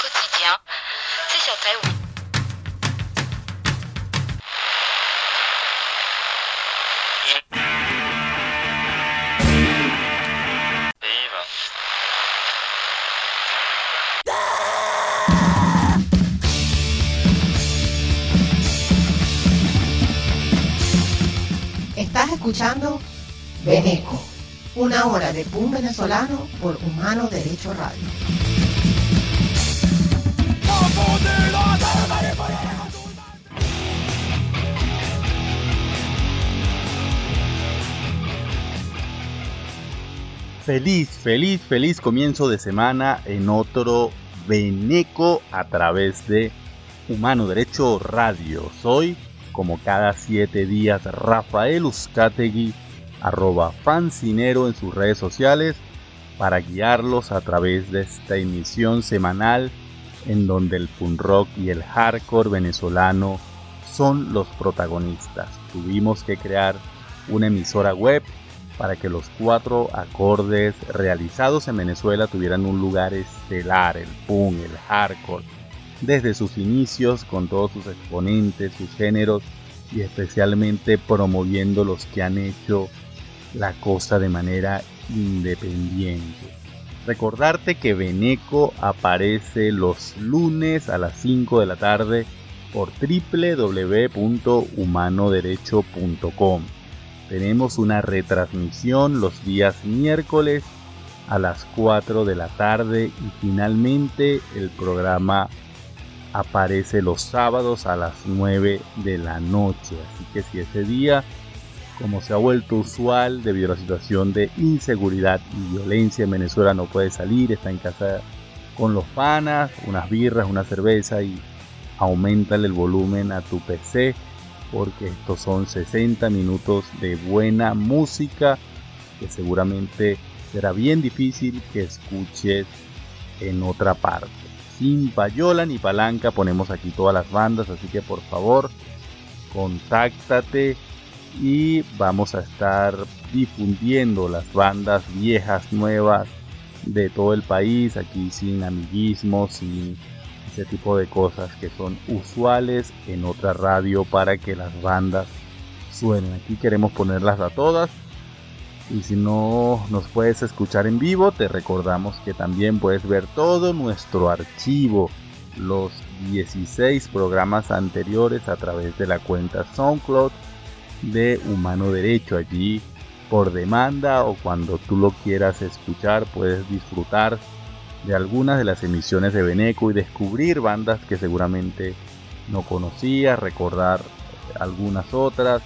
quotidien, c'est sur. Viva. Estás escuchando Beneco, una hora de pum venezolano por Humano Derecho Radio. Feliz, feliz, feliz comienzo de semana en otro Beneco a través de Humano Derecho Radio. Soy, como cada siete días, Rafael Uzcategui, arroba fancinero en sus redes sociales, para guiarlos a través de esta emisión semanal en donde el punk rock y el hardcore venezolano son los protagonistas. Tuvimos que crear una emisora web para que los cuatro acordes realizados en Venezuela tuvieran un lugar estelar, el punk, el hardcore, desde sus inicios con todos sus exponentes, sus géneros y especialmente promoviendo los que han hecho la cosa de manera independiente. Recordarte que Beneco aparece los lunes a las 5 de la tarde por www.humanoderecho.com. Tenemos una retransmisión los días miércoles a las 4 de la tarde y finalmente el programa aparece los sábados a las 9 de la noche. Así que si ese día, como se ha vuelto usual debido a la situación de inseguridad y violencia en Venezuela, no puede salir, está en casa con los panas, unas birras, una cerveza y aumentale el volumen a tu PC porque estos son 60 minutos de buena música que seguramente será bien difícil que escuches en otra parte. Sin payola ni palanca ponemos aquí todas las bandas, así que por favor contáctate y vamos a estar difundiendo las bandas viejas, nuevas de todo el país, aquí sin amiguismo, sin ese tipo de cosas que son usuales en otra radio para que las bandas suenen. Aquí queremos ponerlas a todas. Y si no nos puedes escuchar en vivo, te recordamos que también puedes ver todo nuestro archivo, los 16 programas anteriores a través de la cuenta SoundCloud de Humano Derecho. Allí por demanda o cuando tú lo quieras escuchar puedes disfrutar de algunas de las emisiones de Beneco y descubrir bandas que seguramente no conocías, recordar algunas otras.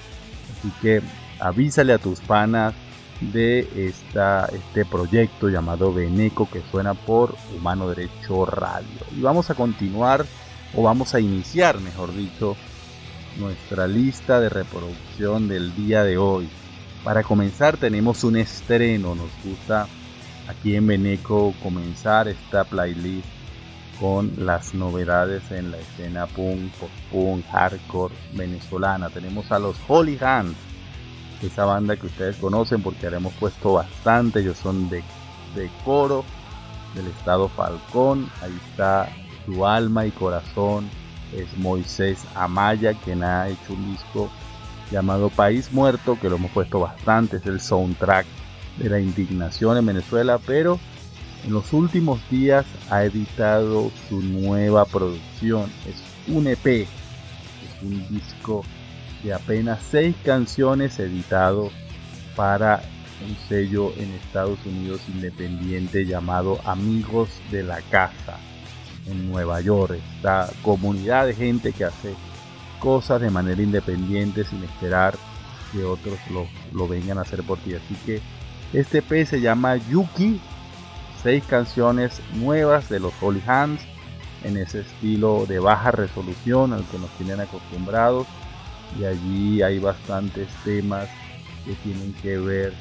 Así que avísale a tus panas de esta, este proyecto llamado Beneco que suena por Humano Derecho Radio. Y vamos a continuar, o vamos a iniciar, mejor dicho, nuestra lista de reproducción del día de hoy. Para comenzar tenemos un estreno, nos gusta aquí en Beneco comenzar esta playlist con las novedades en la escena punk, post-punk, hardcore venezolana. Tenemos a los Holy Hands, esa banda que ustedes conocen porque ahora hemos puesto bastante, ellos son de, de coro del estado Falcón, ahí está su alma y corazón, es Moisés Amaya quien ha hecho un disco llamado País Muerto, que lo hemos puesto bastante, es el soundtrack de la indignación en Venezuela, pero en los últimos días ha editado su nueva producción. Es un EP, es un disco de apenas seis canciones editado para un sello en Estados Unidos independiente llamado Amigos de la Casa en Nueva York. Esta comunidad de gente que hace cosas de manera independiente sin esperar que otros lo, lo vengan a hacer por ti. Así que este EP se llama Yuki, seis canciones nuevas de los Holy Hands en ese estilo de baja resolución al que nos tienen acostumbrados y allí hay bastantes temas que tienen que ver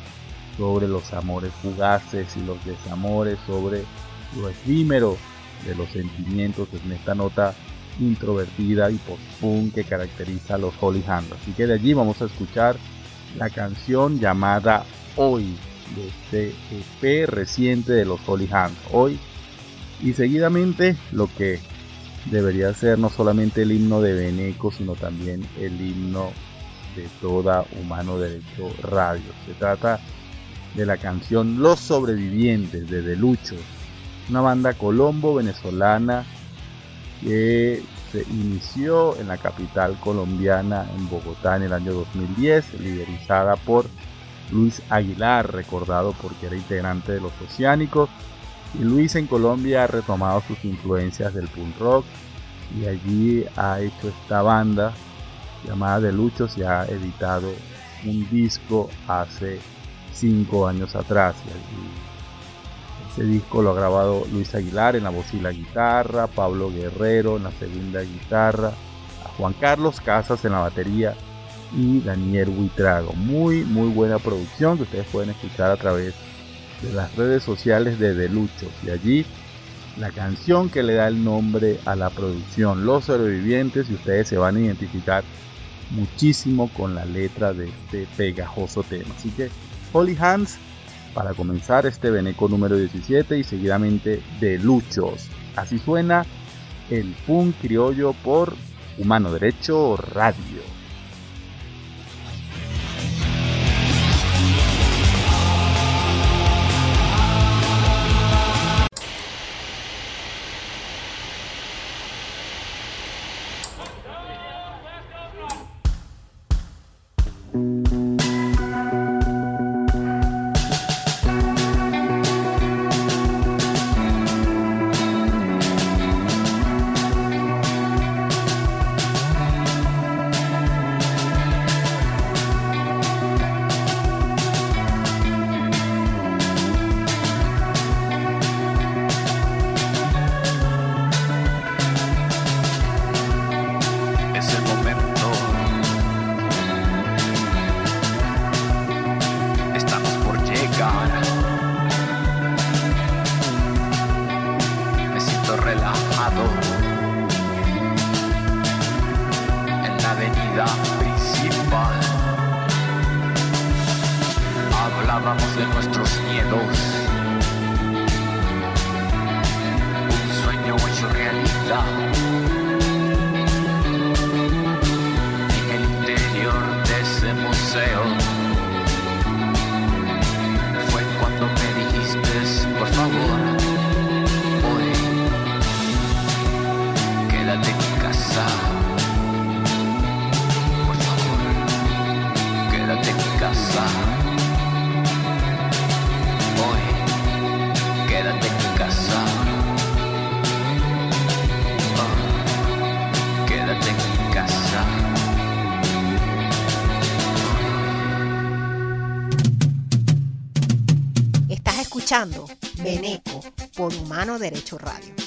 sobre los amores fugaces y los desamores, sobre lo efímero de los sentimientos en esta nota introvertida y post-punk que caracteriza a los Holy Hands. Así que de allí vamos a escuchar la canción llamada Hoy de este EP reciente de los Holy Hands. Hoy y seguidamente lo que debería ser no solamente el himno de Beneco, sino también el himno de toda Humano Derecho Radio. Se trata de la canción Los Sobrevivientes de Delucho, una banda colombo venezolana que se inició en la capital colombiana, en Bogotá, en el año 2010, liderizada por Luis Aguilar, recordado porque era integrante de los Oceánicos. Y Luis en Colombia ha retomado sus influencias del punk rock y allí ha hecho esta banda llamada De Luchos y ha editado un disco hace cinco años atrás. Ese disco lo ha grabado Luis Aguilar en la voz y la guitarra, Pablo Guerrero en la segunda guitarra, Juan Carlos Casas en la batería y Daniel Huitrago. Muy, muy buena producción que ustedes pueden escuchar a través de las redes sociales de Deluchos. Y allí la canción que le da el nombre a la producción, Los Sobrevivientes, y ustedes se van a identificar muchísimo con la letra de este pegajoso tema. Así que Holy Hands para comenzar este Beneco número 17 y seguidamente Deluchos. Así suena el punk criollo por Humano Derecho Radio. Derecho Radio.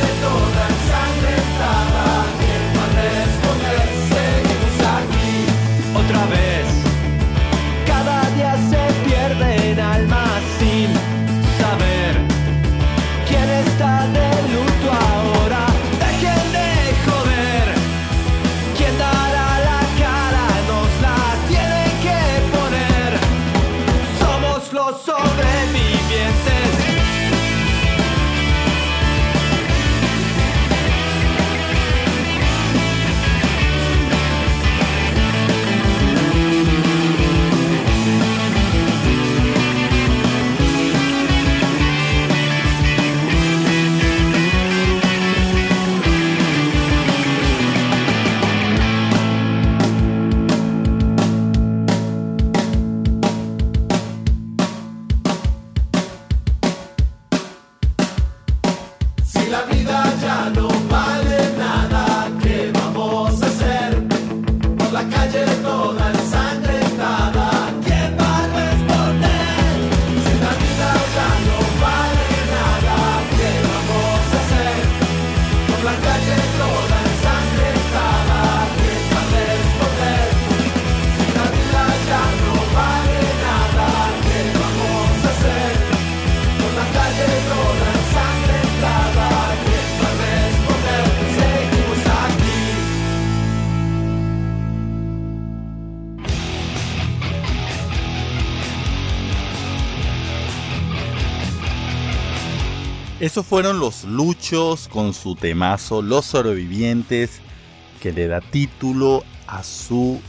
de todo. Esos fueron los Luchos con su temazo Los Sobrevivientes, que le da título a su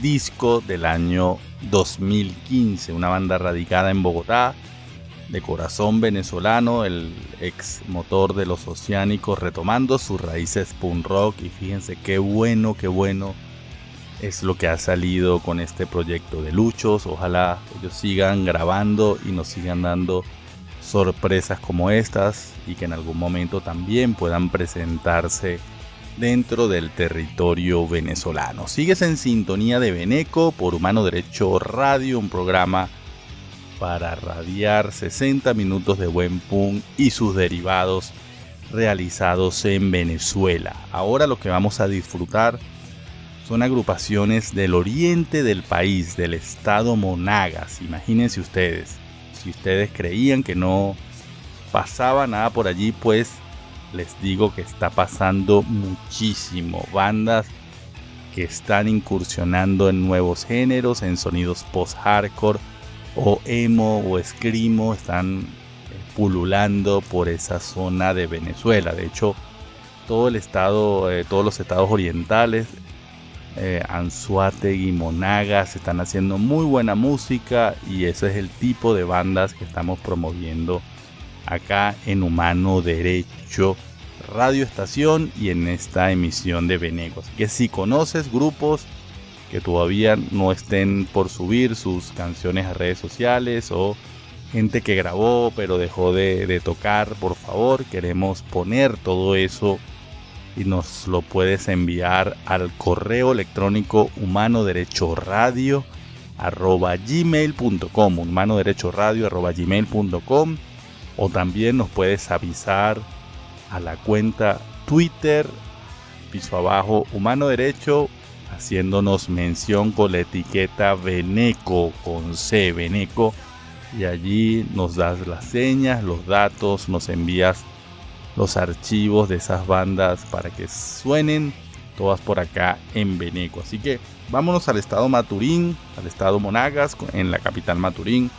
disco del año 2015. Una banda radicada en Bogotá, de corazón venezolano, el ex motor de los oceánicos, retomando sus raíces punk rock. Y fíjense qué bueno, qué bueno es lo que ha salido con este proyecto de Luchos. Ojalá ellos sigan grabando y nos sigan dando sorpresas como estas y que en algún momento también puedan presentarse dentro del territorio venezolano. Sigues en sintonía de Beneco por Humano Derecho Radio, un programa para radiar 60 minutos de buen punk y sus derivados realizados en Venezuela. Ahora lo que vamos a disfrutar son agrupaciones del oriente del país, del estado Monagas, imagínense ustedes si ustedes creían que no pasaba nada por allí, pues les digo que está pasando muchísimo. Bandas que están incursionando en nuevos géneros, en sonidos post-hardcore o emo o escrimo, están eh, pululando por esa zona de Venezuela. De hecho, todo el estado, eh, todos los estados orientales eh, Anzuategui, Monagas, están haciendo muy buena música y ese es el tipo de bandas que estamos promoviendo acá en Humano Derecho Radio Estación y en esta emisión de Venegos. que si conoces grupos que todavía no estén por subir sus canciones a redes sociales o gente que grabó pero dejó de tocar, por favor, queremos poner todo eso y nos lo puedes enviar al correo electrónico humano derecho radio arroba gmail.com humano derecho radio arroba gmail.com o también nos puedes avisar a la cuenta Twitter piso abajo humano derecho haciéndonos mención con la etiqueta Veneco con C Veneco y allí nos das las señas, los datos, nos envías los archivos de esas bandas para que suenen todas por acá en Beneco. Así que vámonos al estado Maturín, al estado Monagas, en la capital Maturín.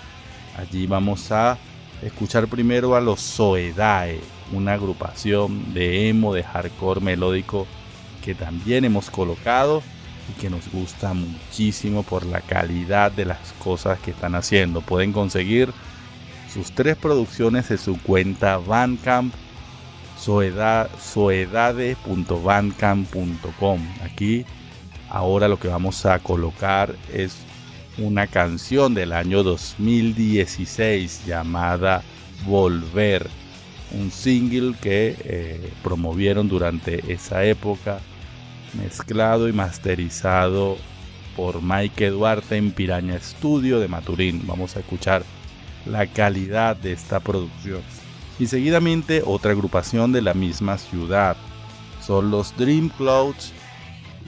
Allí vamos a escuchar primero a los Soedae, una agrupación de emo, de hardcore melódico que también hemos colocado y que nos gusta muchísimo por la calidad de las cosas que están haciendo. Pueden conseguir sus tres producciones en su cuenta Bandcamp soedade.bandcamp.com. Aquí ahora lo que vamos a colocar es una canción del año 2016 llamada Volver, un single que eh, promovieron durante esa época, mezclado y masterizado por Mike Duarte en Piraña Studio de Maturín. Vamos a escuchar la calidad de esta producción y seguidamente otra agrupación de la misma ciudad. Son los Dream Clouds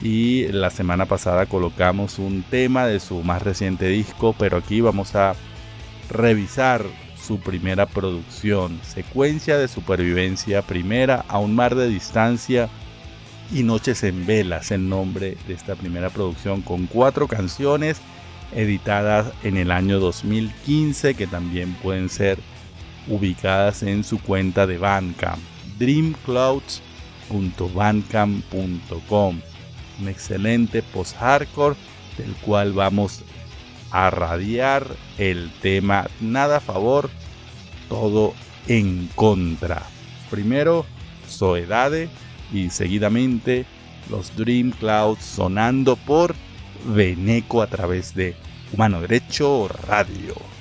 y la semana pasada colocamos un tema de su más reciente disco, pero aquí vamos a revisar su primera producción, secuencia de supervivencia primera a un mar de distancia y Noches en Velas, el nombre de esta primera producción con cuatro canciones editadas en el año 2015 que también pueden ser ubicadas en su cuenta de Bandcamp, dreamclouds.bandcamp.com. Un excelente post-hardcore del cual vamos a radiar el tema Nada a favor, todo en contra. Primero, Soedade y seguidamente los Dream Clouds sonando por Veneco a través de Humano Derecho Radio.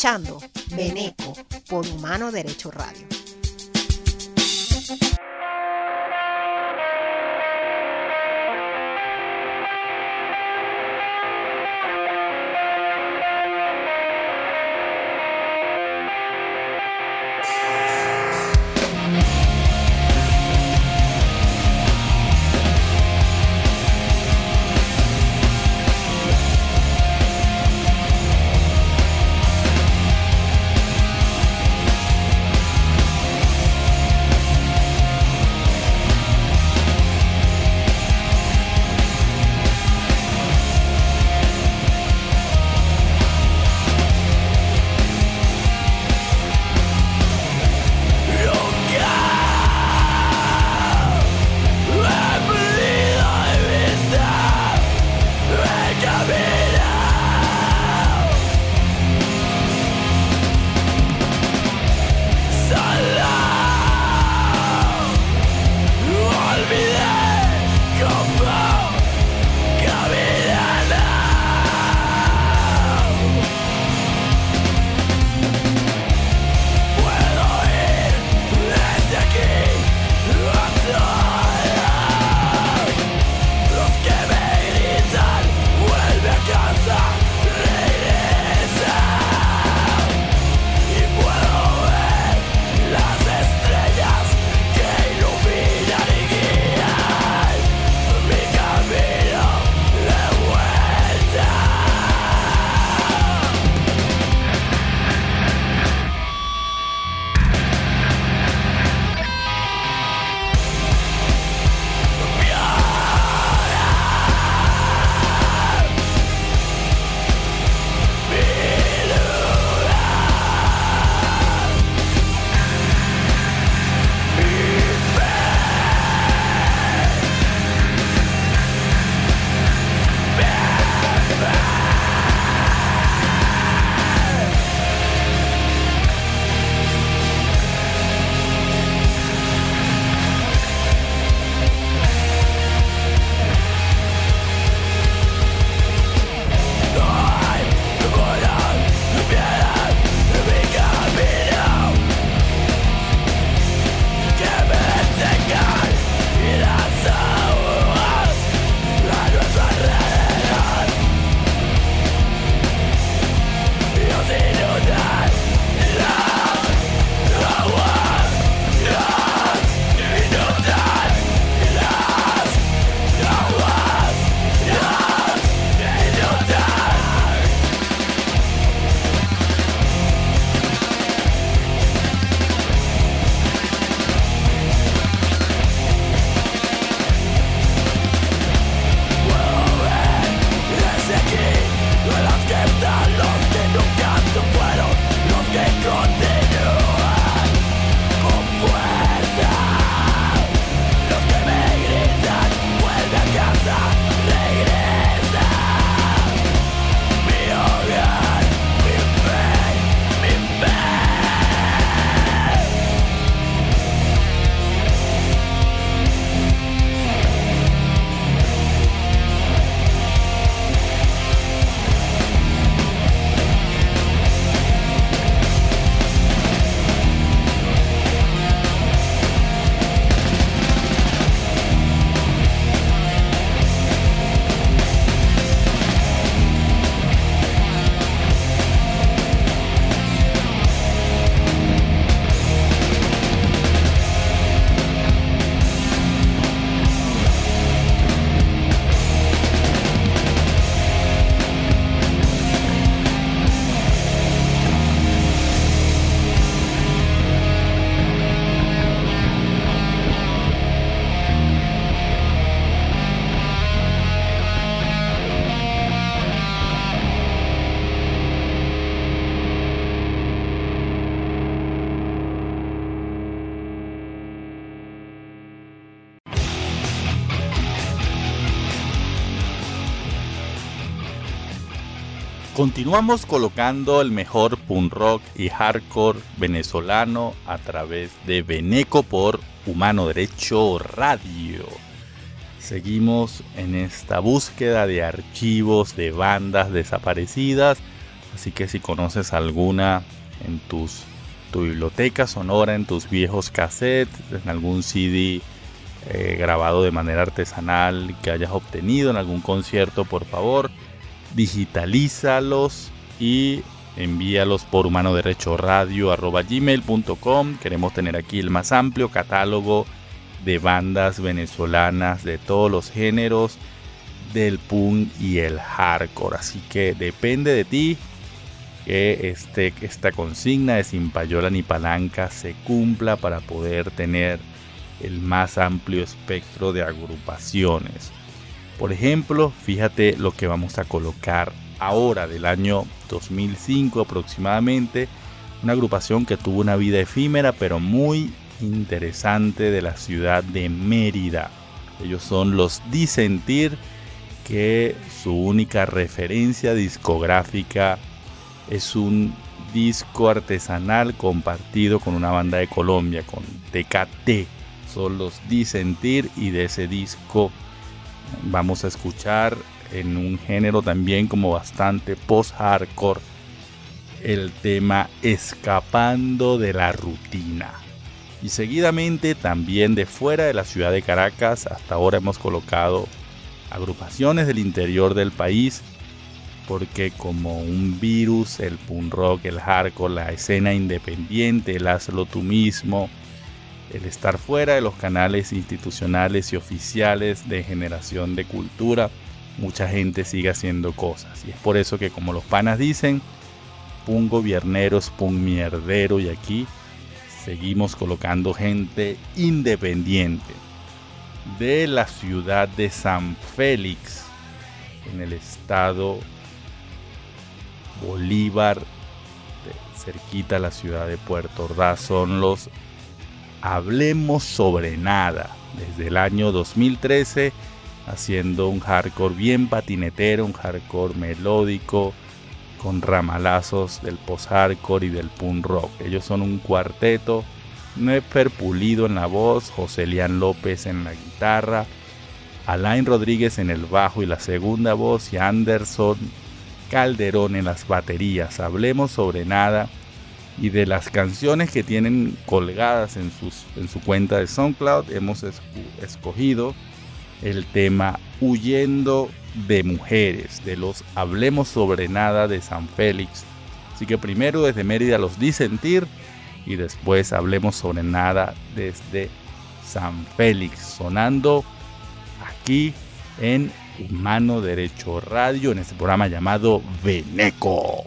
Escuchando Beneco por Humano Derecho Radio. Continuamos colocando el mejor punk rock y hardcore venezolano a través de Beneco por Humano Derecho Radio. Seguimos en esta búsqueda de archivos de bandas desaparecidas Así que si conoces alguna en tus tu biblioteca sonora, en tus viejos cassettes, en algún CD eh, grabado de manera artesanal que hayas obtenido en algún concierto, por favor, digitalízalos y envíalos por humano derecho radio gmail.com. Queremos tener aquí el más amplio catálogo de bandas venezolanas de todos los géneros del punk y el hardcore. Así que depende de ti que este, esta consigna de sin payola ni palanca se cumpla para poder tener el más amplio espectro de agrupaciones. Por ejemplo, fíjate lo que vamos a colocar ahora del año 2005 aproximadamente, una agrupación que tuvo una vida efímera pero muy interesante de la ciudad de Mérida. Ellos son los Disentir, que su única referencia discográfica es un disco artesanal compartido con una banda de Colombia, con TKT. Son los Disentir y de ese disco vamos a escuchar en un género también como bastante post-hardcore el tema Escapando de la rutina. Y seguidamente también de fuera de la ciudad de Caracas, hasta ahora hemos colocado agrupaciones del interior del país, porque como un virus, el punk rock, el hardcore, la escena independiente, el hazlo tú mismo, el estar fuera de los canales institucionales y oficiales de generación de cultura, mucha gente sigue haciendo cosas. Y es por eso que como los panas dicen, punk gobiernero es punk mierdero y aquí seguimos colocando gente independiente de la ciudad de San Félix en el estado Bolívar cerquita a la ciudad de Puerto Ordaz son los Hablemos sobre nada desde el año 2013 haciendo un hardcore bien patinetero, un hardcore melódico con ramalazos del post-hardcore y del punk rock. Ellos son un cuarteto, Nefer Pulido en la voz, José Lián López en la guitarra, Alain Rodríguez en el bajo y la segunda voz y Anderson Calderón en las baterías. Hablemos sobre nada y de las canciones que tienen colgadas en, sus, en su cuenta de SoundCloud hemos escogido el tema Huyendo de Mujeres, de los Hablemos sobre Nada de San Félix. Así que primero desde Mérida los disentir y después Hablemos sobre Nada desde San Félix, sonando aquí en Humano Derecho Radio, en este programa llamado Veneco.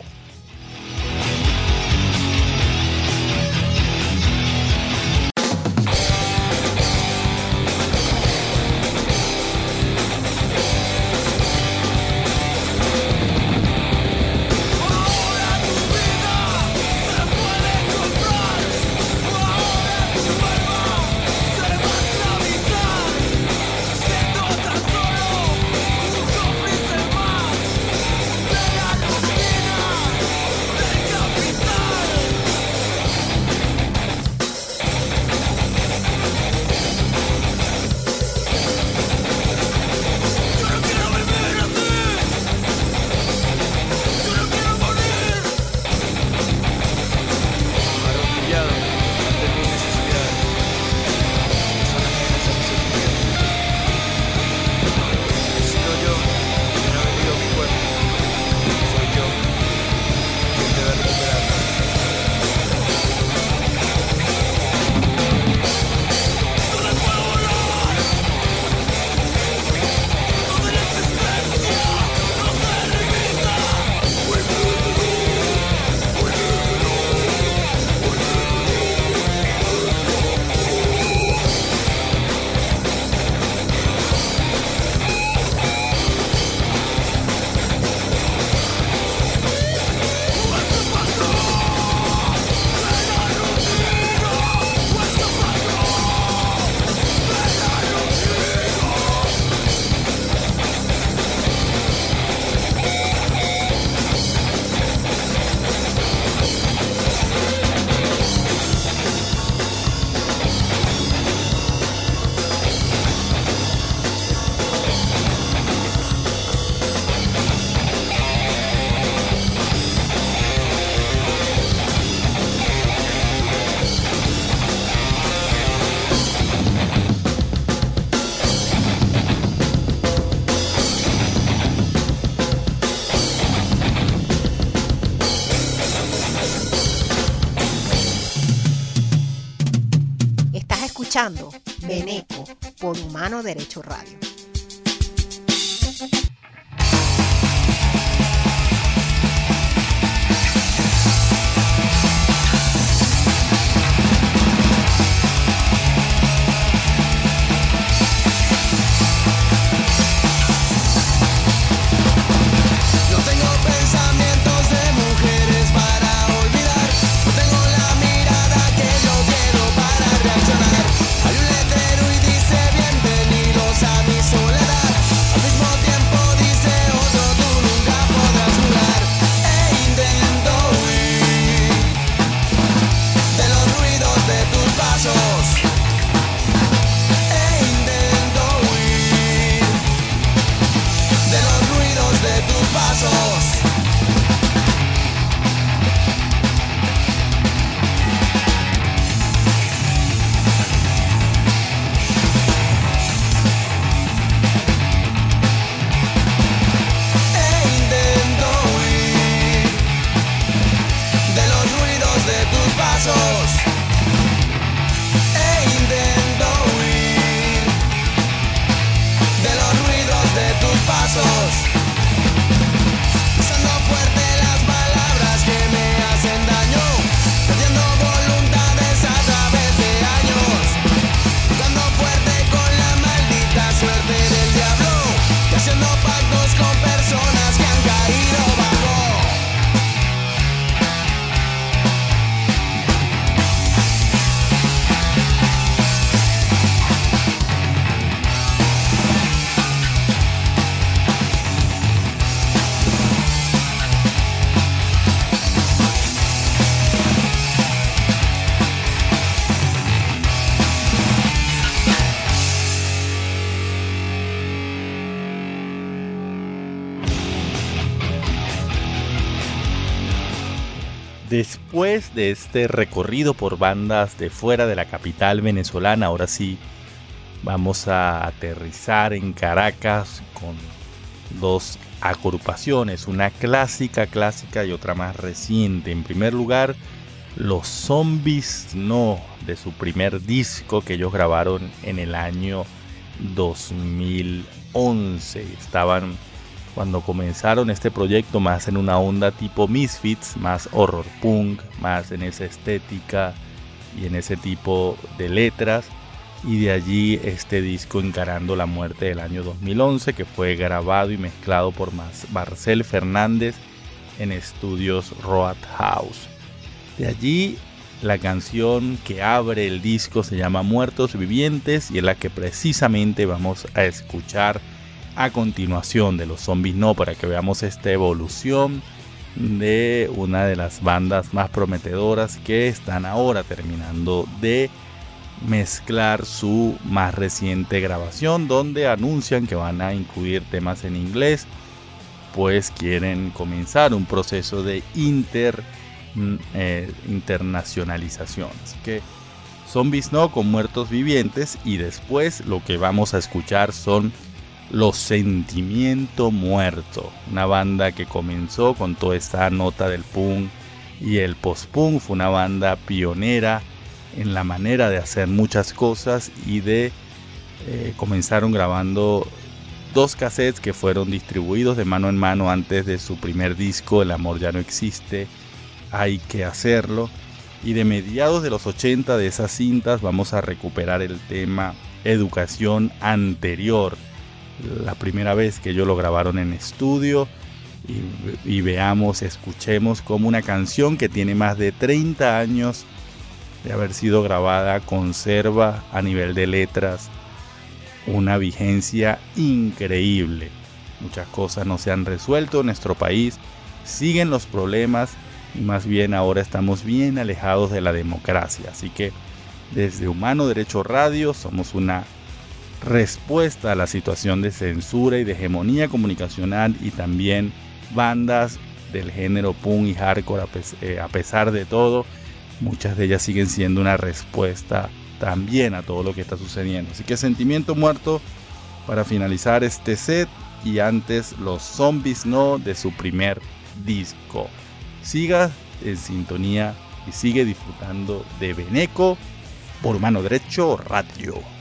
Humano Derecho Radio. De este recorrido por bandas de fuera de la capital venezolana, ahora sí vamos a aterrizar en Caracas con dos agrupaciones, una clásica, clásica y otra más reciente. En primer lugar, los Zombies No, de su primer disco que ellos grabaron en el año 2011. Estaban cuando comenzaron este proyecto más en una onda tipo Misfits, más horror punk, más en esa estética y en ese tipo de letras. Y de allí este disco encarando la muerte del año 2011 que fue grabado y mezclado por Marcel Fernández en estudios Road House. De allí la canción que abre el disco se llama Muertos Vivientes y es la que precisamente vamos a escuchar a continuación de los zombies no para que veamos esta evolución de una de las bandas más prometedoras que están ahora terminando de mezclar su más reciente grabación donde anuncian que van a incluir temas en inglés pues quieren comenzar un proceso de inter, mm, eh, internacionalización. Así que zombies no con muertos vivientes y después lo que vamos a escuchar son los Sentimiento Muerto, una banda que comenzó con toda esta nota del punk y el post-punk, fue una banda pionera en la manera de hacer muchas cosas y de eh, comenzaron grabando dos cassettes que fueron distribuidos de mano en mano antes de su primer disco, El amor ya no existe, hay que hacerlo. Y de mediados de los 80 de esas cintas vamos a recuperar el tema Educación anterior la primera vez que ellos lo grabaron en estudio y, veamos, escuchemos como una canción que tiene más de 30 años de haber sido grabada conserva a nivel de letras una vigencia increíble. Muchas cosas no se han resuelto en nuestro país, siguen los problemas y más bien ahora estamos bien alejados de la democracia. Así que desde Humano Derecho Radio somos una respuesta a la situación de censura y de hegemonía comunicacional y también bandas del género punk y hardcore eh, a pesar de todo, muchas de ellas siguen siendo una respuesta también a todo lo que está sucediendo. Así que Sentimiento Muerto para finalizar este set y antes Los Zombies No de su primer disco. Siga en sintonía y sigue disfrutando de Beneco por mano derecho radio.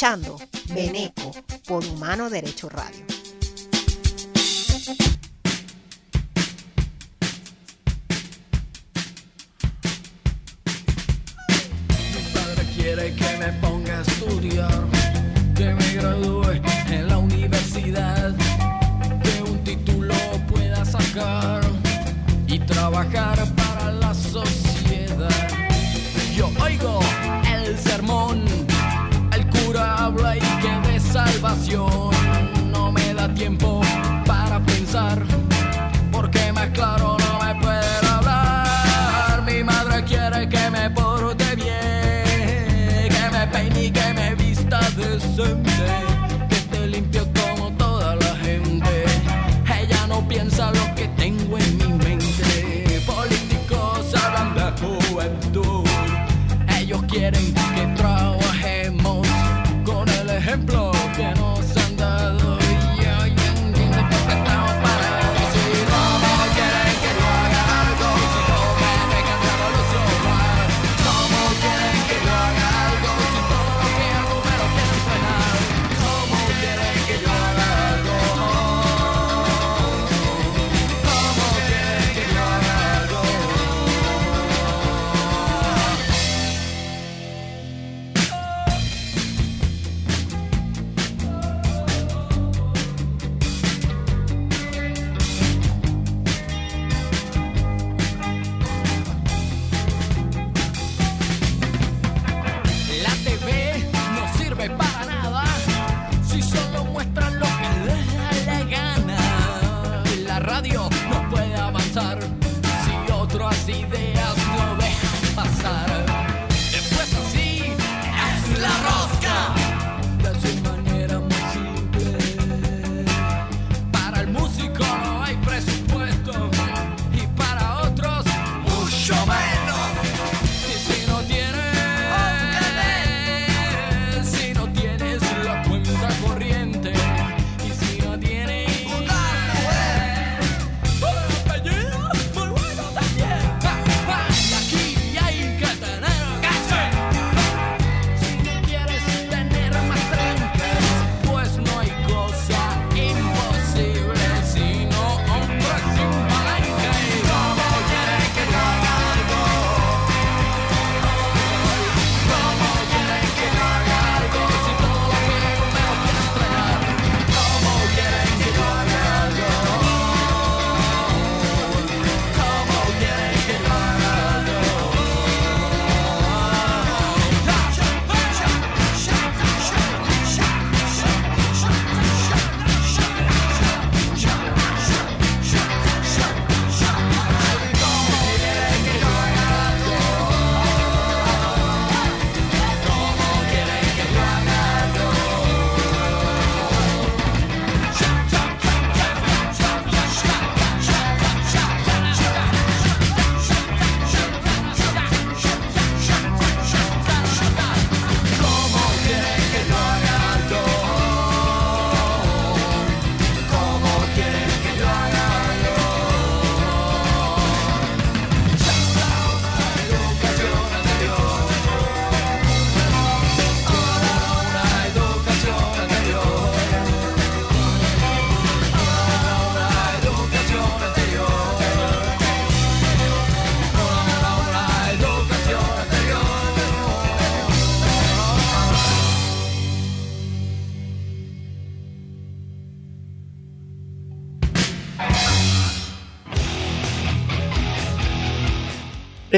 escuchando Beneco por Humano Derecho Radio. Mi padre quiere que me ponga a estudiar.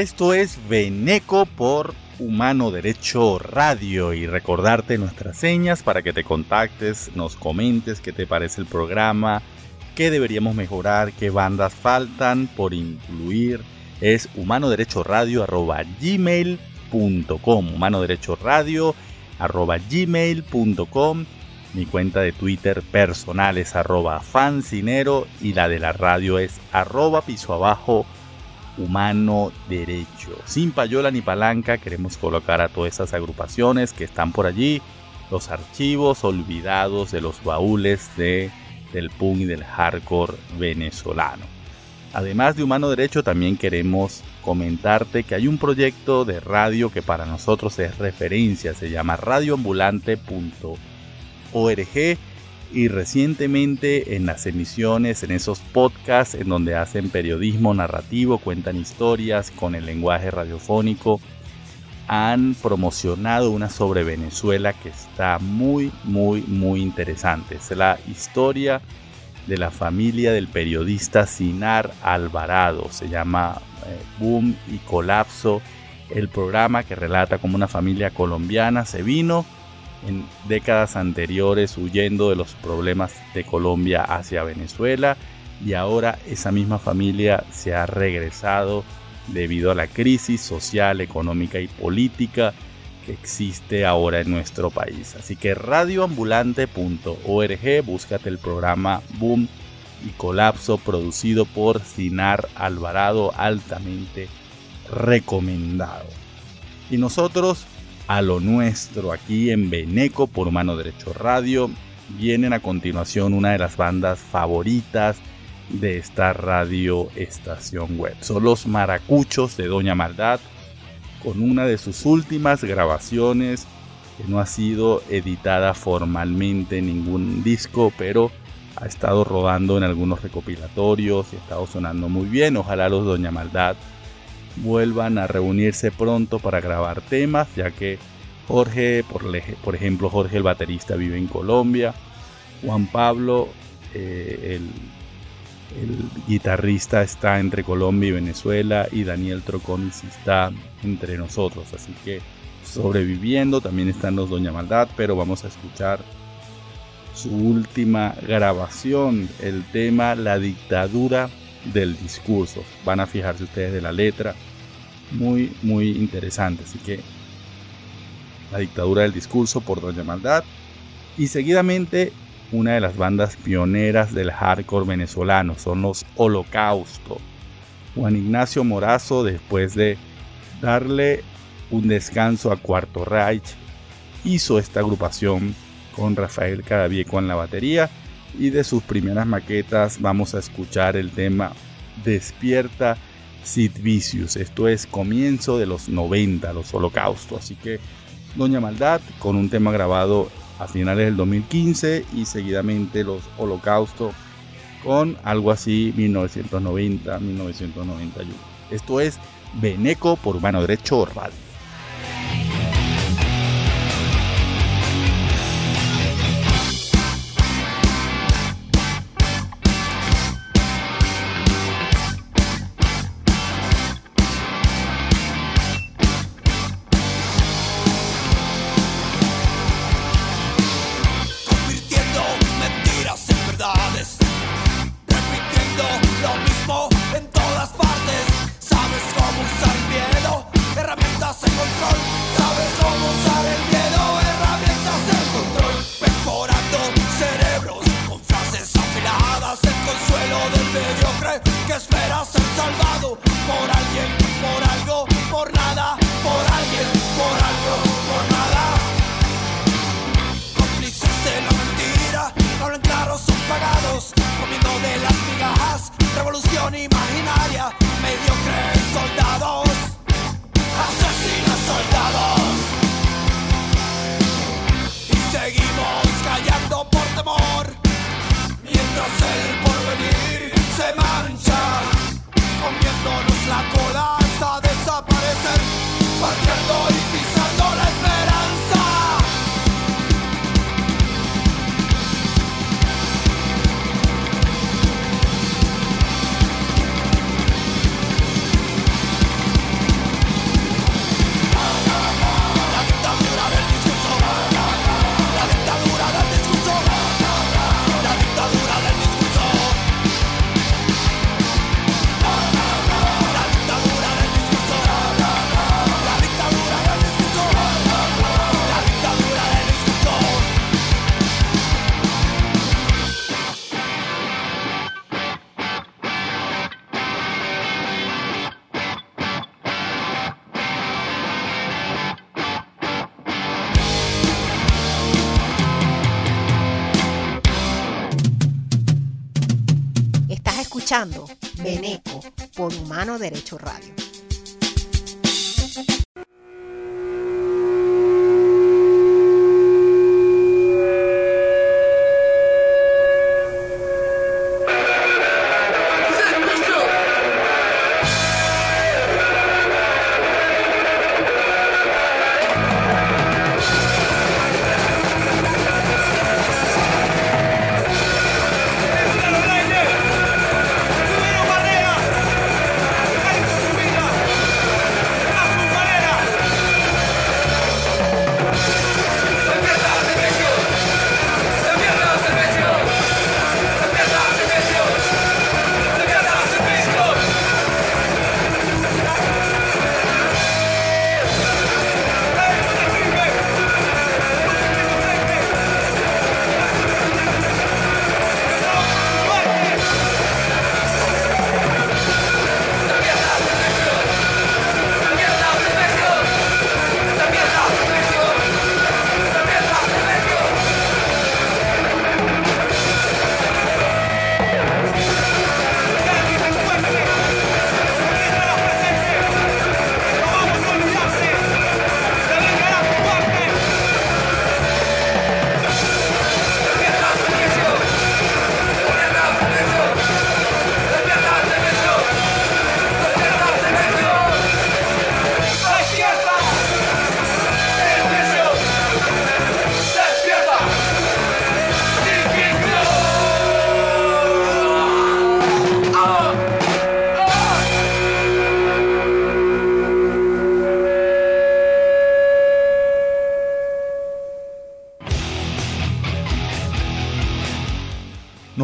Esto es Beneco por Humano Derecho Radio y recordarte nuestras señas para que te contactes, nos comentes qué te parece el programa, qué deberíamos mejorar, qué bandas faltan por incluir. Es humanoderechoradio.gmail.com humanoderechoradio.gmail.com Mi cuenta de Twitter personal es arroba fancinero y la de la radio es arroba piso abajo humano derecho. Sin payola ni palanca queremos colocar a todas esas agrupaciones que están por allí, los archivos olvidados de los baúles de, del punk y del hardcore venezolano. Además de Humano Derecho también queremos comentarte que hay un proyecto de radio que para nosotros es referencia, se llama radioambulante.org y recientemente en las emisiones, en esos podcasts en donde hacen periodismo narrativo, cuentan historias con el lenguaje radiofónico, han promocionado una sobre Venezuela que está muy, muy, muy interesante. Es la historia de la familia del periodista Sinar Alvarado. Se llama eh, Boom y Colapso. El programa que relata cómo una familia colombiana se vino en décadas anteriores huyendo de los problemas de Colombia hacia Venezuela y ahora esa misma familia se ha regresado debido a la crisis social, económica y política que existe ahora en nuestro país. Así que radioambulante.org, búscate el programa Boom y Colapso producido por Sinar Alvarado, altamente recomendado. Y nosotros a lo nuestro aquí en Beneco por Mano Derecho Radio. Vienen a continuación una de las bandas favoritas de esta radio estación web. Son los Maracuchos de Doña Maldad con una de sus últimas grabaciones que no ha sido editada formalmente en ningún disco, pero ha estado rodando en algunos recopilatorios y ha estado sonando muy bien. Ojalá los Doña Maldad vuelvan a reunirse pronto para grabar temas, ya que Jorge, por, ejemplo, Jorge el baterista vive en Colombia, Juan Pablo, eh, el, guitarrista está entre Colombia y Venezuela y Daniel Troconis está entre nosotros, así que sobreviviendo también están los Doña Maldad, pero vamos a escuchar su última grabación, el tema La dictadura del discurso. Van a fijarse ustedes de la letra. Muy, muy interesante. Así que la dictadura del discurso por Doña Maldad. Y seguidamente una de las bandas pioneras del hardcore venezolano son los Holocausto. Juan Ignacio Morazo, después de darle un descanso a Cuarto Reich, hizo esta agrupación con Rafael Cadavieco en la batería y de sus primeras maquetas vamos a escuchar el tema Despierta Sid Vicious. Esto es comienzo de los 90, los holocaustos. Así que Doña Maldad con un tema grabado a finales del 2015 y seguidamente los holocaustos con algo así 1990-1991. Esto es Beneco por Humano Derecho Radio. revolución. Humano Derecho Radio.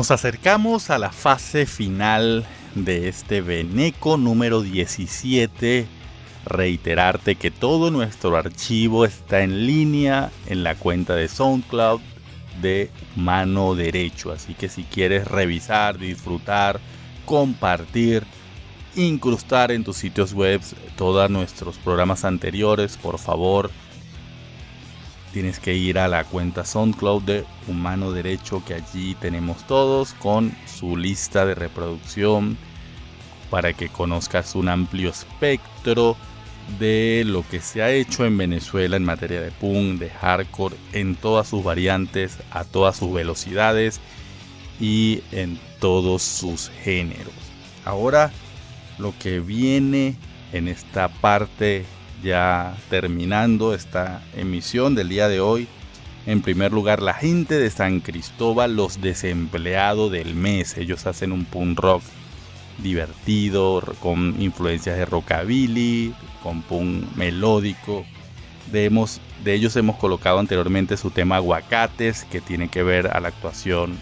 Nos acercamos a la fase final de este Beneco número 17. Reiterarte que todo nuestro archivo está en línea en la cuenta de SoundCloud de mano derecho. Así que si quieres revisar, disfrutar, compartir, incrustar en tus sitios web todos nuestros programas anteriores, por favor, tienes que ir a la cuenta SoundCloud de Humano Derecho, que allí tenemos todos con su lista de reproducción para que conozcas un amplio espectro de lo que se ha hecho en Venezuela en materia de punk, de hardcore, en todas sus variantes, a todas sus velocidades y en todos sus géneros. Ahora lo que viene en esta parte ya terminando esta emisión del día de hoy. En primer lugar, la gente de San Cristóbal, los desempleados del mes. Ellos hacen un punk rock divertido, con influencias de rockabilly, con punk melódico. De, de ellos hemos colocado anteriormente su tema Aguacates, que tiene que ver a la actuación,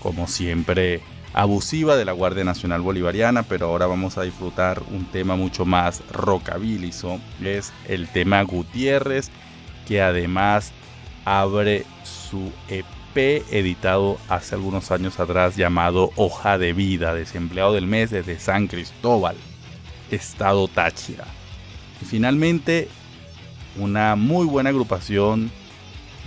como siempre, abusiva de la Guardia Nacional Bolivariana, pero ahora vamos a disfrutar un tema mucho más rockabilly, es el tema Gutiérrez, que además abre su EP editado hace algunos años atrás llamado Hoja de Vida, desempleado del mes desde San Cristóbal, Estado Táchira. Y finalmente, una muy buena agrupación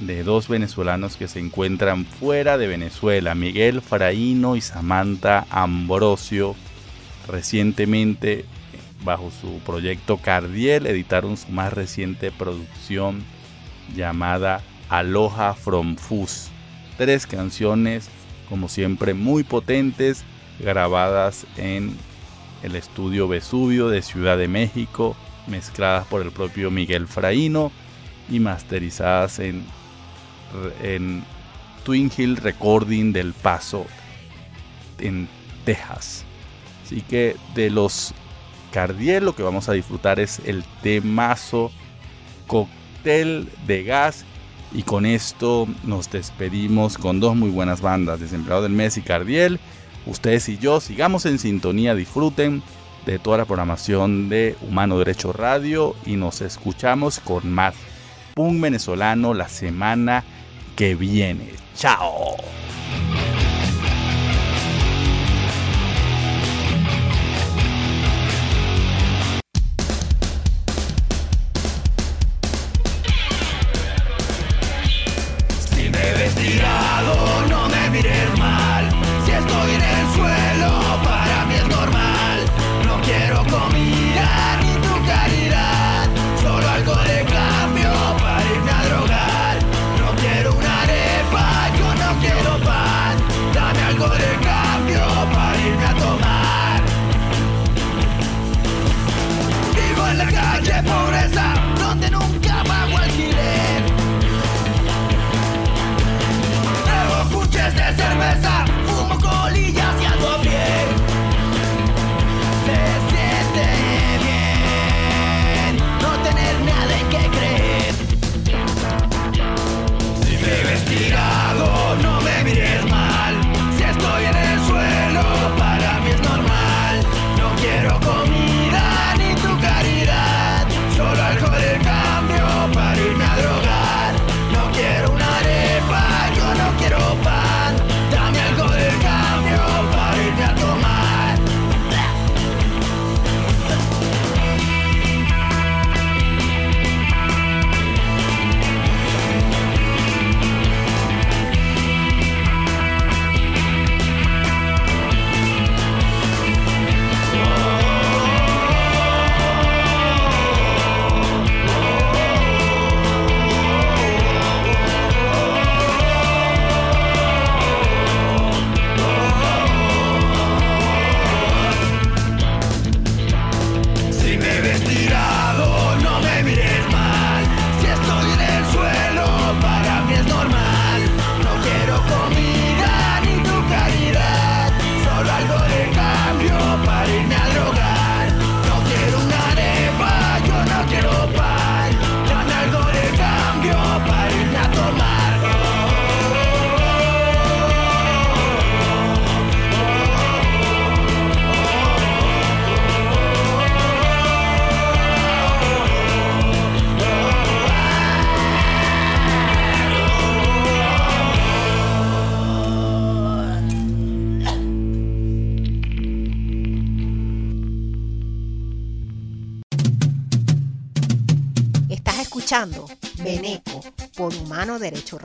de dos venezolanos que se encuentran fuera de Venezuela, Miguel Fraíno y Samantha Ambrosio. Recientemente, bajo su proyecto Cardiel, editaron su más reciente producción llamada Aloha from Fus. Tres canciones, como siempre, muy potentes, grabadas en el estudio Vesubio de Ciudad de México, mezcladas por el propio Miguel Fraíno y masterizadas en en Twin Hill Recording del Paso, en Texas. Así que de los Cardiel lo que vamos a disfrutar es el temazo cóctel de gas. Y con esto nos despedimos con dos muy buenas bandas, Desempleado del Mes y Cardiel. Ustedes y yo sigamos en sintonía, disfruten de toda la programación de Humano Derecho Radio y nos escuchamos con más Punk venezolano la semana que viene. Chao. Derecho